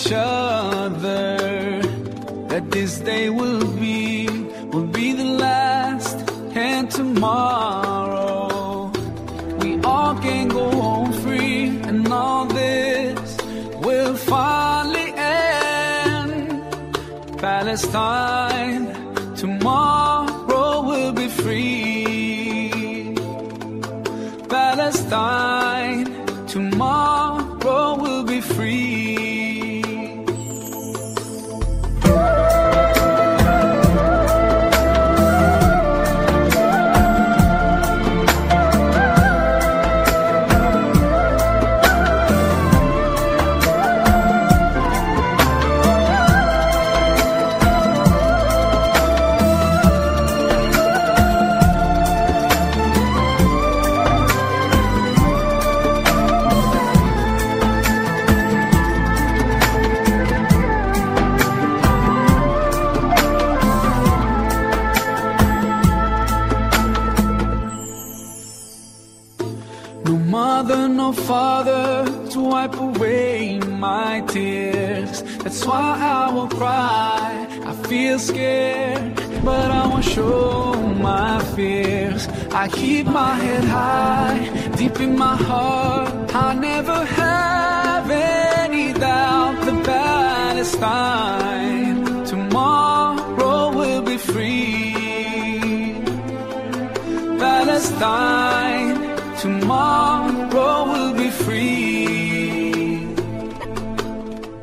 each other that this day will be, will be the last, and tomorrow we all can go home free, and all this will finally end. Palestine, tomorrow will be free. Palestine, tomorrow. Mother, no father to wipe away my tears. That's why I will cry. I feel scared, but I won't show my fears. I keep my head high, deep in my heart. I never have any doubt that Palestine tomorrow will be free. Palestine, tomorrow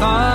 Palestine,